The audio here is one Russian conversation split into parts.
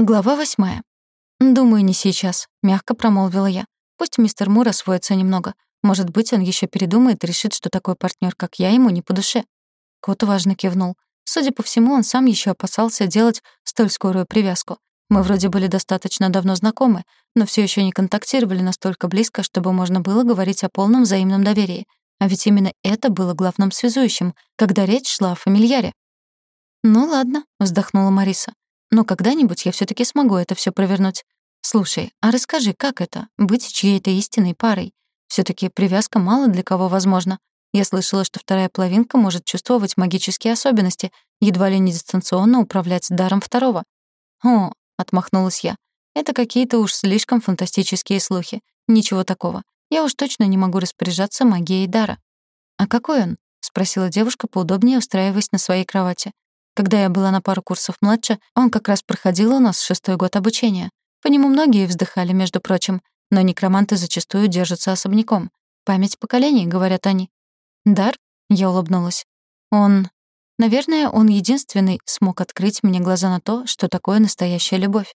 Глава восьмая. «Думаю, не сейчас», — мягко промолвила я. «Пусть мистер Мур освоится немного. Может быть, он еще передумает и решит, что такой партнер, как я, ему не по душе». Кот важно кивнул. Судя по всему, он сам еще опасался делать столь скорую привязку. Мы вроде были достаточно давно знакомы, но все еще не контактировали настолько близко, чтобы можно было говорить о полном взаимном доверии. А ведь именно это было главным связующим, когда речь шла о фамильяре. «Ну ладно», — вздохнула Мариса. Но когда-нибудь я все таки смогу это все провернуть. Слушай, а расскажи, как это — быть чьей-то истинной парой? все таки привязка мало для кого возможна. Я слышала, что вторая половинка может чувствовать магические особенности, едва ли не дистанционно управлять даром второго. «О», — отмахнулась я, — «это какие-то уж слишком фантастические слухи. Ничего такого. Я уж точно не могу распоряжаться магией дара». «А какой он?» — спросила девушка, поудобнее устраиваясь на своей кровати. Когда я была на пару курсов младше, он как раз проходил у нас шестой год обучения. По нему многие вздыхали, между прочим, но некроманты зачастую держатся особняком. Память поколений, говорят они. Дар? Я улыбнулась. Он... Наверное, он единственный смог открыть мне глаза на то, что такое настоящая любовь.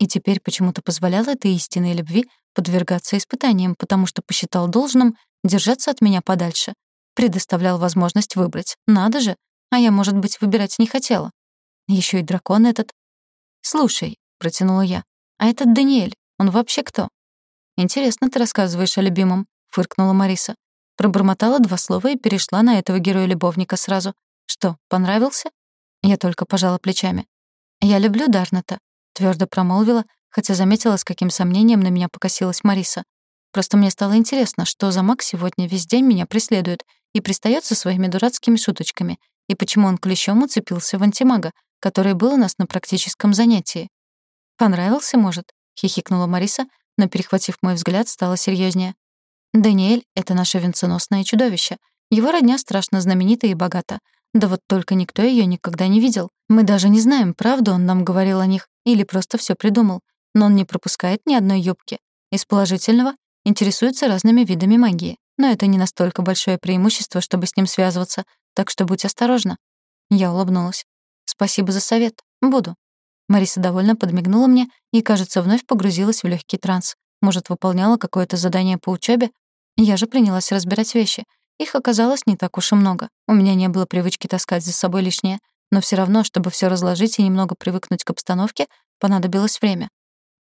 И теперь почему-то позволял этой истинной любви подвергаться испытаниям, потому что посчитал должным держаться от меня подальше. Предоставлял возможность выбрать. Надо же, а я, может быть, выбирать не хотела. Еще и дракон этот. «Слушай», — протянула я, — «а этот Даниэль, он вообще кто?» «Интересно ты рассказываешь о любимом», — фыркнула Мариса. Пробормотала два слова и перешла на этого героя-любовника сразу. «Что, понравился?» Я только пожала плечами. «Я люблю Дарната», — твердо промолвила, хотя заметила, с каким сомнением на меня покосилась Мариса. Просто мне стало интересно, что за маг сегодня весь день меня преследует и пристаёт со своими дурацкими шуточками, и почему он клещом уцепился в антимага, который был у нас на практическом занятии. «Понравился, может?» — хихикнула Мариса, но, перехватив мой взгляд, стала серьезнее. «Даниэль — это наше венценосное чудовище. Его родня страшно знаменита и богата. Да вот только никто ее никогда не видел. Мы даже не знаем, правду он нам говорил о них или просто все придумал. Но он не пропускает ни одной юбки. Из положительного интересуется разными видами магии. Но это не настолько большое преимущество, чтобы с ним связываться, так что будь осторожна». Я улыбнулась. «Спасибо за совет. Буду». Мариса довольно подмигнула мне и, кажется, вновь погрузилась в легкий транс. Может, выполняла какое-то задание по учебе? Я же принялась разбирать вещи. Их оказалось не так уж и много. У меня не было привычки таскать за собой лишнее, но все равно, чтобы все разложить и немного привыкнуть к обстановке, понадобилось время.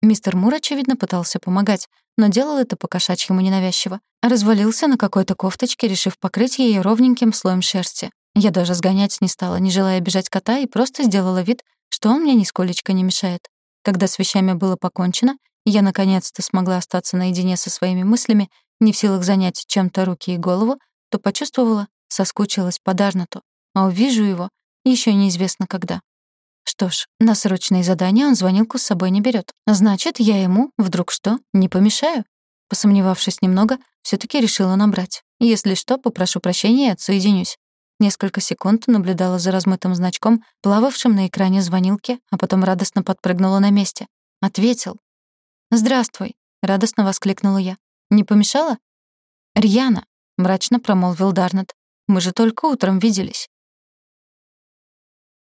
Мистер Мур, очевидно, пытался помогать, но делал это по-кошачьему ненавязчиво. Развалился на какой-то кофточке, решив покрыть ее ровненьким слоем шерсти. Я даже сгонять не стала, не желая бежать кота, и просто сделала вид, что он мне нисколечко не мешает. Когда с вещами было покончено, я наконец-то смогла остаться наедине со своими мыслями, не в силах занять чем-то руки и голову, то почувствовала, соскучилась по Дарнату, а увижу его еще неизвестно когда. Что ж, на срочные задания он звонилку с собой не берет. Значит, я ему, вдруг что, не помешаю? Посомневавшись немного, все таки решила набрать. Если что, попрошу прощения и отсоединюсь. Несколько секунд наблюдала за размытым значком, плававшим на экране звонилки, а потом радостно подпрыгнула на месте. Ответил. «Здравствуй», — радостно воскликнула я. «Не помешала?» «Рьяна», — мрачно промолвил Дарнет. «Мы же только утром виделись».